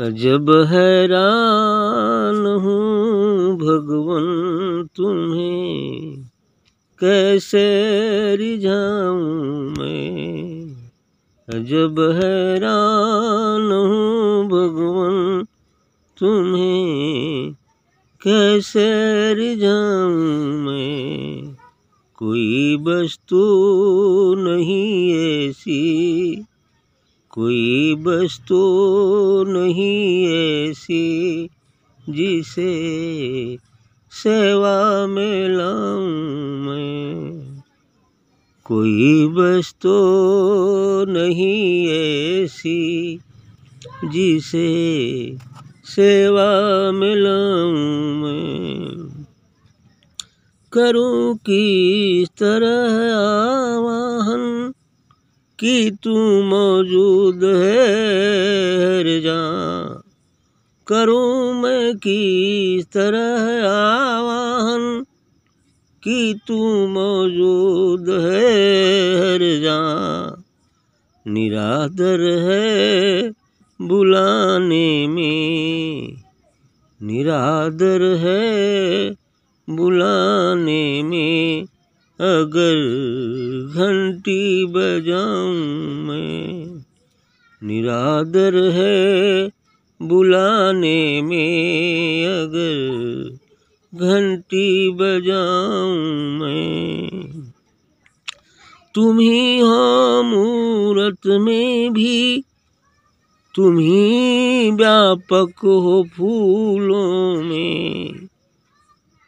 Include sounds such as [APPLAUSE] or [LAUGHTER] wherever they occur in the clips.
जब हैरान हूँ भगवन तुम्हें, कैसे रिझाऊं मैं? जब हैरान हूँ भगवन तुम्हें, कैसे रिझाऊं मैं? कोई वस्तु नहीं ऐसी कोई वस्तु नहीं ऐसी जिसे सेवा में लाऊं मैं। कोई वस्तु नहीं ऐसी जिसे सेवा में लाऊं मैं। करूँ किस तरह आवाहन कि तू मौजूद है, हर जहाँ। करूँ मैं किस तरह आवाहन कि तू मौजूद है, हर जहाँ। निरादर है बुलाने में। निरादर है बुलाने में। अगर घंटी बजाऊं मैं, निरादर है बुलाने में। अगर घंटी बजाऊं मैं, तुम ही हो मूरत में भी, तुम ही व्यापक हो फूलों में।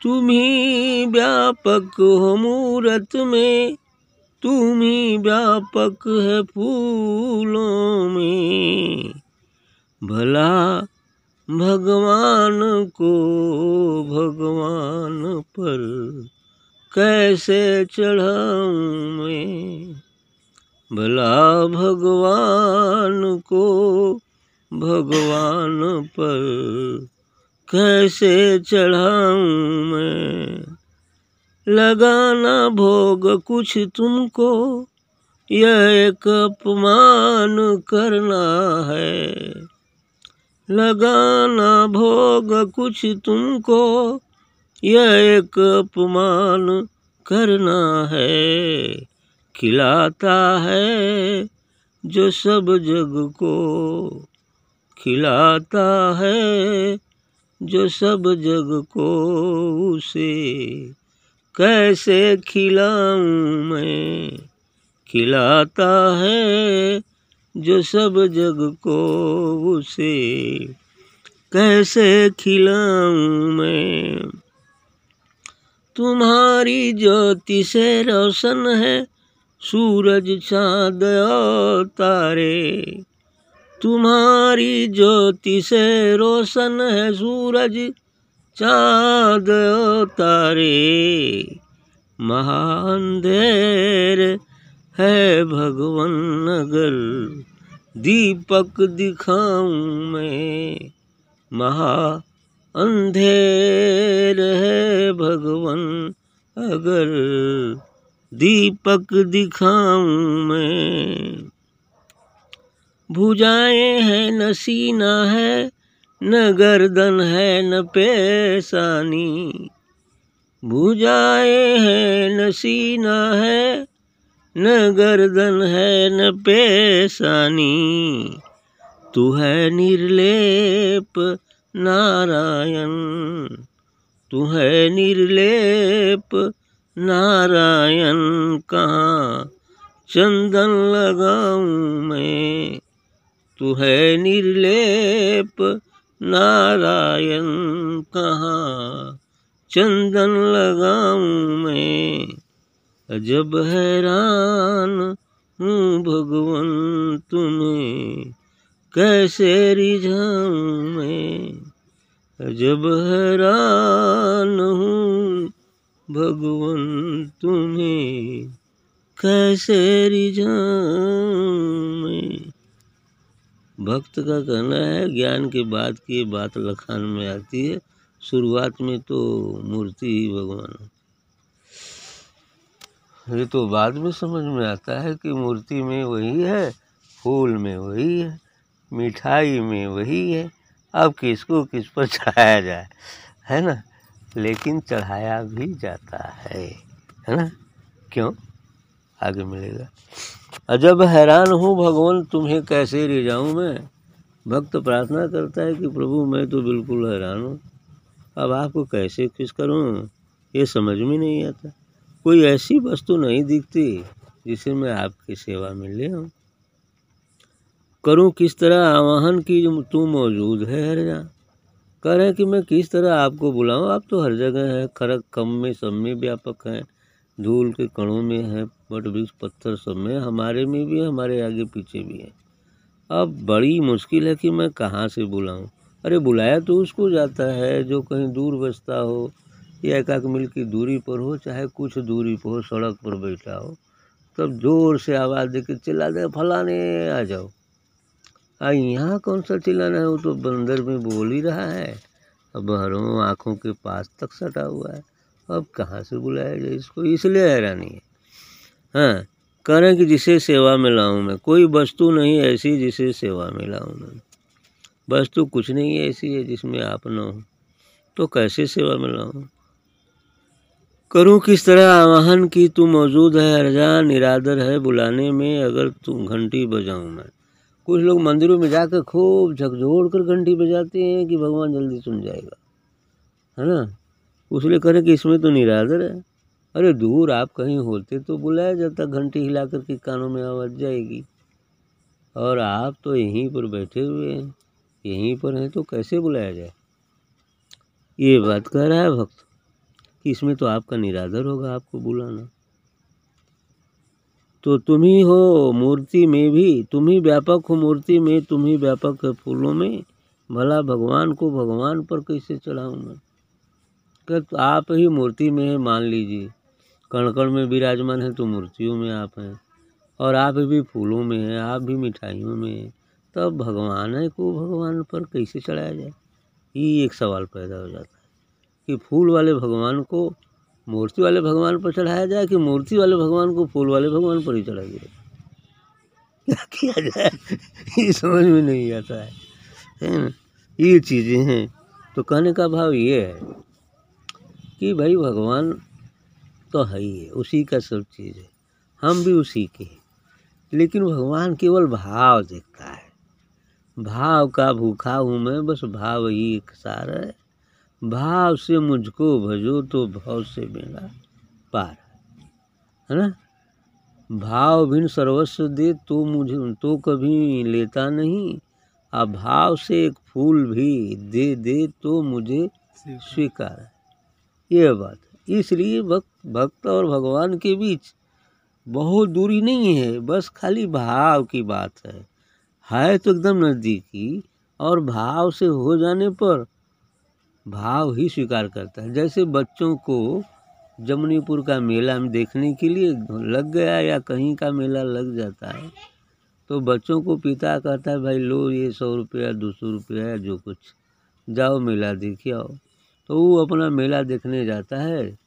तुम ही व्यापक हो मूरत में तुम ही व्यापक है फूलों में। भला भगवान को भगवान पर कैसे चढ़ाऊं मैं? भला भगवान को भगवान पर कैसे चढ़ाऊं मैं? लगाना भोग कुछ तुमको, यह एक अपमान करना है। लगाना भोग कुछ तुमको, यह एक अपमान करना है। खिलाता है जो सब जग को, खिलाता है जो सब जग को उसे कैसे खिलाऊं मैं? खिलाता है जो सब जग को उसे कैसे खिलाऊं मैं? तुम्हारी ज्योति से रोशन है, सूरज चाँद और तारे। तुम्हारी ज्योति से रोशन है सूरज, चाँद तारे। महाअंधेर है भगवन अगर दीपक दिखाऊँ मैं। महा अंधेर है भगवन अगर, दीपक दिखाऊँ मैं। भुजाएँ हैं, न सीना है, न गर्दन है, न पेशानी भुजाएँ हैं, न सीना है, न गर्दन है, न पेशानी तू है निर्लेप नारायण, तू है निर्लेप नारायण। कहाँ चंदन लगाऊँ मैं? तू है निर्लेप। नारायण कहाँ? चंदन लगाऊँ मैं। अजब हैरान हूँ भगवन तुम्हें। कैसे रिझाऊं मैं? अजब हैरान हूँ भगवन तुम्हें। कैसे रिझाऊं मैं? भक्त का कहना है, ज्ञान के बाद की बात लखान में आती है, शुरुआत में तो मूर्ति ही भगवान ये तो बाद में समझ में आता है कि मूर्ति में वही है, फूल में वही है, मिठाई में वही है, अब किसको किस पर चढ़ाया जाए, है ना? लेकिन चढ़ाया भी जाता है है ना? क्यों? आगे मिलेगा। अजब हैरान हूँ भगवान, तुम्हें कैसे ले जाऊँ मैं? भक्त प्रार्थना करता है कि प्रभु, मैं तो बिल्कुल हैरान हूँ। अब आपको कैसे खुश करूँ? ये समझ में नहीं आता। कोई ऐसी वस्तु नहीं दिखती जिसे मैं आपकी सेवा में ले आऊँ। करूँ किस तरह आवाहन की तू मौजूद है हर जहाँ कह रहे हैं कि मैं किस तरह आपको बुलाऊँ? आप तो हर जगह हैं, खरक कम में सब में व्यापक हैं। धूल के कणों में है, बट वृक्ष पत्थर सब में, हमारे में भी है, हमारे आगे पीछे भी है। अब बड़ी मुश्किल है कि मैं कहाँ से बुलाऊँ? अरे बुलाया तो उसको जाता है, जो कहीं दूर बसता हो, या एकाक एक मील की दूरी पर हो, चाहे कुछ दूरी पर हो, सड़क पर बैठा हो। तब ज़ोर से आवाज़ दे के चिल्ला दे, फलाने, आ जाओ। आ, यहाँ कौन सा चिल्लाना है? वो तो बंदर में बोल ही रहा है। अब बहरों आँखों के पास तक सटा हुआ है। अब कहाँ से बुलाया जाए इसको? इसलिए हैरानी है। हाँ कह रहे हैं कि जिसे सेवा में लाऊं मैं। कोई वस्तु नहीं ऐसी जिसे सेवा में लाऊं मैं। वस्तु कुछ नहीं ऐसी है जिसमें आप न हो। तो कैसे सेवा में लाऊं? करूँ किस तरह आवाहन की तू मौजूद है हरजा निरादर है बुलाने में, अगर तू घंटी बजाऊं मैं। कुछ लोग मंदिरों में जाकर खूब झकझोड़ कर घंटी बजाते हैं कि भगवान जल्दी सुन जाएगा। है ना? उसलिए करें कि इसमें तो निरादर है। अरे दूर आप कहीं होते तो बुलाया जाता, घंटी हिला कर के कानों में आवाज़ जाएगी। और आप तो यहीं पर बैठे हुए हैं। यहीं पर हैं तो कैसे बुलाया जाए? ये बात कह रहा है भक्त कि इसमें तो आपका निरादर होगा आपको बुलाना। तो तुम ही हो मूर्ति में भी, तुम ही व्यापक हो मूर्ति में, तुम ही व्यापक है फूलों में। भला भगवान को भगवान पर कैसे चढ़ाऊँ मैं? तो आप ही मूर्ति में है, मान लीजिए। कण कण में विराजमान है तो मूर्तियों में आप हैं। और आप भी फूलों में हैं, आप भी मिठाइयों में हैं। तब भगवान है, को भगवान पर कैसे चढ़ाया जाए? ये एक सवाल पैदा हो जाता है कि फूल वाले भगवान को, मूर्ति वाले भगवान पर चढ़ाया जाए कि मूर्ति वाले भगवान को फूल वाले भगवान पर ही चढ़ाया जाए? क्या किया जाए? ये समझ में नहीं आता है। ये चीज़ें हैं। तो कहने का भाव ये है कि भाई भगवान तो है ही है, उसी का सब चीज़ है। हम भी उसी के हैं। लेकिन भगवान केवल भाव देखता है। भाव का भूखा हूँ मैं, बस भाव ही एक सार है। भाव से मुझको भजो तो भाव से मेरा पार है। ना? भाव भिन सर्वस्व दे तो मुझे तो कभी लेता नहीं। अब भाव से एक फूल भी दे दे तो मुझे स्वीकार है। ये बात इसलिए भक्त भक्त और भगवान के बीच बहुत दूरी नहीं है, बस खाली भाव की बात है। है तो एकदम नज़दीकी और भाव से हो जाने पर भाव ही स्वीकार करता है। जैसे बच्चों को जमनीपुर का मेला में देखने के लिए लग गया या कहीं का मेला लग जाता है तो बच्चों को पिता कहता है, भाई लो ये सौ रुपया, दो सौ रुपया जो कुछ, जाओ मेला देखिए आओ। तो वो अपना मेला देखने जाता है।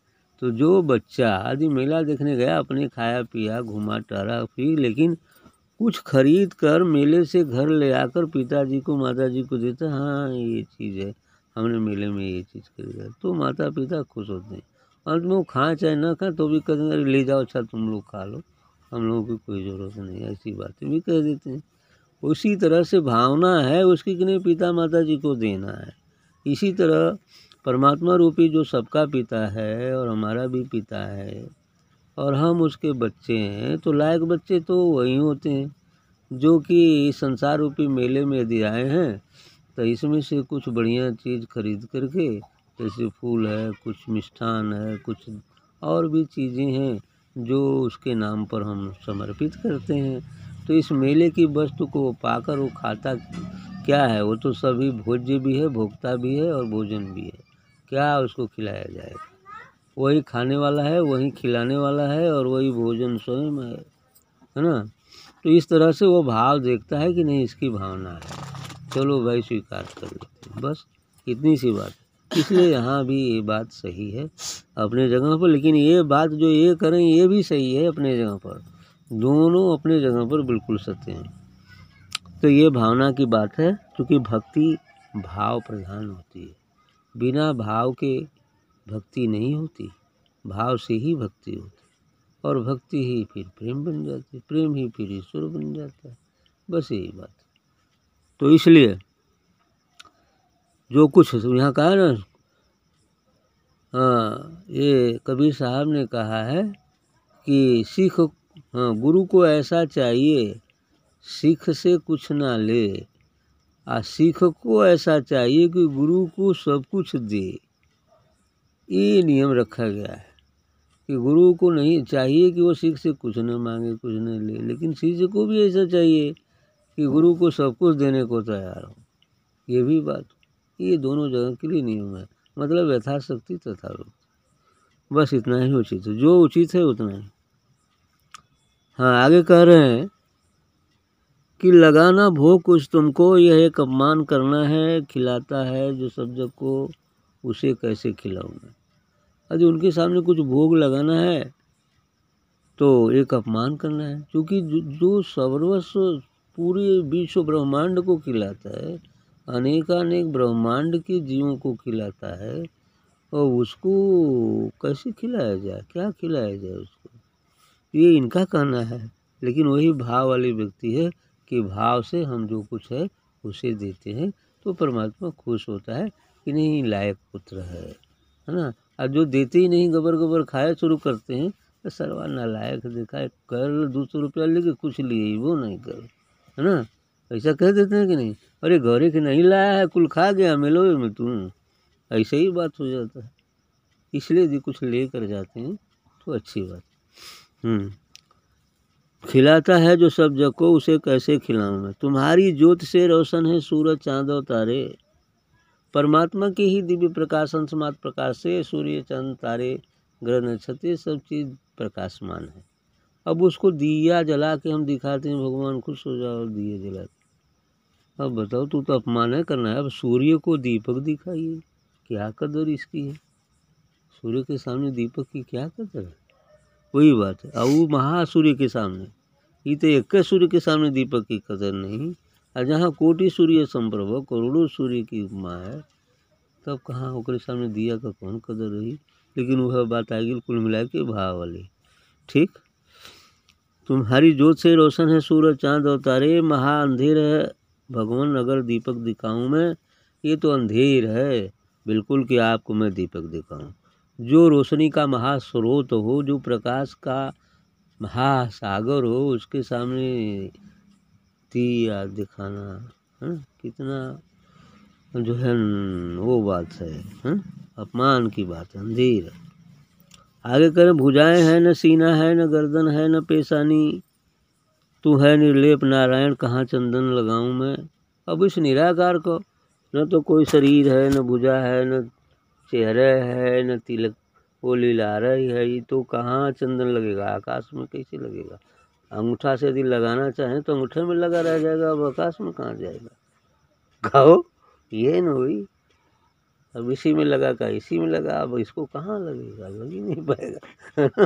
तो जो बच्चा आदि मेला देखने गया, अपने खाया पिया, घुमा टहरा फिर, लेकिन कुछ खरीद कर मेले से घर ले आकर पिताजी को माता जी को देता हाँ ये चीज़ है। हमने मेले में ये चीज़ खरीदा तो माता पिता खुश होते हैं। अंत में वो खाएँ चाहे ना खाएँ तो भी कहते हैं ले जाओ अच्छा तुम लोग खा लो। हम लोगों की कोई ज़रूरत नहीं ऐसी बातें भी कह देते हैं। उसी तरह से भावना है उसकी कि नहीं पिता माता जी को देना है। इसी तरह परमात्मा रूपी जो सबका पिता है और हमारा भी पिता है और हम उसके बच्चे हैं तो लायक बच्चे तो वही होते हैं, जो कि संसार रूपी मेले में यदि आए हैं तो इसमें से कुछ बढ़िया चीज़ खरीद करके, जैसे फूल है, कुछ मिष्ठान है, कुछ और भी चीज़ें हैं, जो उसके नाम पर हम समर्पित करते हैं। तो इस मेले की वस्तु को पाकर वो खाता क्या है? वो तो सभी भोज्य भी है, भोक्ता भी है और भोजन भी है। क्या उसको खिलाया जाएगा वही खाने वाला है, वही खिलाने वाला है और वही भोजन स्वयं है है ना? तो इस तरह से वो भाव देखता है कि नहीं, इसकी भावना है। चलो भाई, स्वीकार कर लेते हैं। बस इतनी सी बात। इसलिए यहाँ भी ये बात सही है अपने जगह पर, लेकिन ये बात जो ये करें, ये भी सही है अपने जगह पर। दोनों अपने जगह पर बिल्कुल सत्य हैं। तो ये भावना की बात है, क्योंकि भक्ति भाव प्रधान होती है। बिना भाव के भक्ति नहीं होती, भाव से ही भक्ति होती। और भक्ति ही फिर प्रेम बन जाती, प्रेम ही फिर ईश्वर बन जाता है। बस यही बात। तो इसलिए जो कुछ यहाँ कहा ना हाँ ये कबीर साहब ने कहा है कि सिख हाँ गुरु को ऐसा चाहिए, सिख से कुछ ना ले। आ, सिख को ऐसा चाहिए कि गुरु को सब कुछ दे। ये नियम रखा गया है कि गुरु को नहीं चाहिए कि वो सिख से कुछ न मांगे, कुछ न ले। लेकिन शिष्य को भी ऐसा चाहिए कि गुरु को सब कुछ देने को तैयार हो। ये भी बात। ये दोनों जगह के लिए नियम है। मतलब यथाशक्ति तथा रूप बस इतना ही उचित है। जो उचित है उतना ही। हाँ आगे कह रहे हैं कि लगाना भोग कुछ तुमको, यह एक अपमान करना है, खिलाता है जो सबको, उसे कैसे खिलाऊँगा? यदि उनके सामने कुछ भोग लगाना है तो एक अपमान करना है। क्योंकि जो सर्वस्व पूरे विश्व ब्रह्मांड को खिलाता है, अनेकानेक ब्रह्मांड के जीवों को खिलाता है, और उसको कैसे खिलाया जाए? क्या खिलाया जाए उसको? ये इनका कहना है। लेकिन वही भाव वाले व्यक्ति है कि भाव से हम जो कुछ है, उसे देते हैं तो परमात्मा खुश होता है कि नहीं, लायक पुत्र है है ना? और जो देते ही नहीं गबर गबर खाया शुरू करते हैं तो सरवा नालायक देखा है कर दो सौ रुपया लेके कुछ लिए ही, वो नहीं कर, है ना? ऐसा कह देते हैं कि नहीं? अरे गौरे के नहीं लाया है, कुल खा गया, मिलो में तू ऐसे ही बात हो जाता है। इसलिए यदि कुछ ले कर जाते हैं तो अच्छी बात। हम्म। खिलाता है जो सब जग को उसे कैसे खिलाऊं मैं? तुम्हारी ज्योत से रोशन है सूरज, चाँद और तारे। परमात्मा के ही दिव्य प्रकाश अंशमात प्रकाश से सूर्य चंद तारे, ग्रह, नक्षत्र, सब चीज़ प्रकाशमान है। अब उसको दिया जला के हम दिखाते हैं, भगवान खुश हो जाओ और दिए जलाते अब बताओ, तू तो अपमान है करना है। अब सूर्य को दीपक दिखाइए, क्या कदर इसकी है? सूर्य के सामने दीपक की क्या कदर है? वही बात है। और वो महासूर्य के सामने। ये तो एक सूर्य के सामने दीपक की कदर नहीं। और जहाँ कोटि सूर्य संप्रभ, करोड़ों सूर्य की उपमा है, तब कहाँ ओकरे सामने दिया का कौन कदर रही? लेकिन वह बात आ गई कुल मिला के भाव वाली। ठीक? तुम्हारी जोत से रोशन है सूरज, चाँद और तारे। महा अंधेर है भगवान अगर दीपक दिखाऊँ मैं। ये तो अंधेर है। बिल्कुल कि आपको मैं दीपक दिखाऊँ। जो रोशनी का महास्रोत हो जो प्रकाश का महासागर हो उसके सामने दिया दिखाना है कितना जो है वो बात है, है? अपमान की बात है अंधेर आगे करें भुजाएँ हैं न सीना है न गर्दन है न पेशानी तू है निर्लेप नारायण कहाँ चंदन लगाऊँ मैं अब इस निराकार को न तो कोई शरीर है न भुजा है न चेहरे है न तिलक, वो लीला ही है, ये तो कहाँ चंदन लगेगा? आकाश में कैसे लगेगा? अंगूठा से यदि लगाना चाहें तो अंगूठे में लगा रह जाएगा, अब आकाश में कहाँ जाएगा? कहो ये न हुई। अब इसी में लगा का, इसी में लगा, अब इसको कहाँ लगेगा? लग ही नहीं पाएगा। [LAUGHS]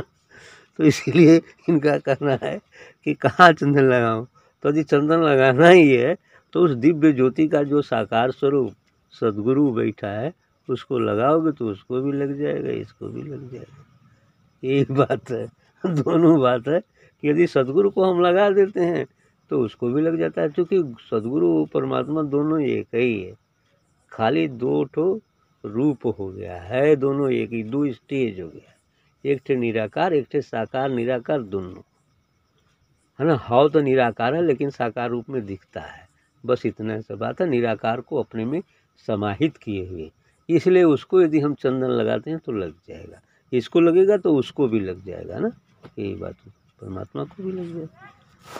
तो इसीलिए इनका कहना है कि कहाँ चंदन लगाऊँ? तो यदि चंदन लगाना ही है तो उस दिव्य ज्योति का जो साकार स्वरूप, सदगुरु बैठा है उसको लगाओगे तो उसको भी लग जाएगा, इसको भी लग जाएगा। यही बात है। दोनों बात है कि यदि सदगुरु को हम लगा देते हैं तो उसको भी लग जाता है, क्योंकि सदगुरु परमात्मा दोनों एक ही है। खाली दो ठो रूप हो गया है, दोनों एक ही, दो स्टेज हो गया। एक ठे निराकार, एक ठे साकार, निराकार दोनों। है ना? हाव तो निराकार है, लेकिन साकार रूप में दिखता है। बस इतना सा बात है, निराकार को अपने में समाहित किए हुए। इसलिए उसको यदि हम चंदन लगाते हैं तो लग जाएगा। इसको लगेगा तो उसको भी लग जाएगा ना? यही बात परमात्मा को भी लग जाएगा।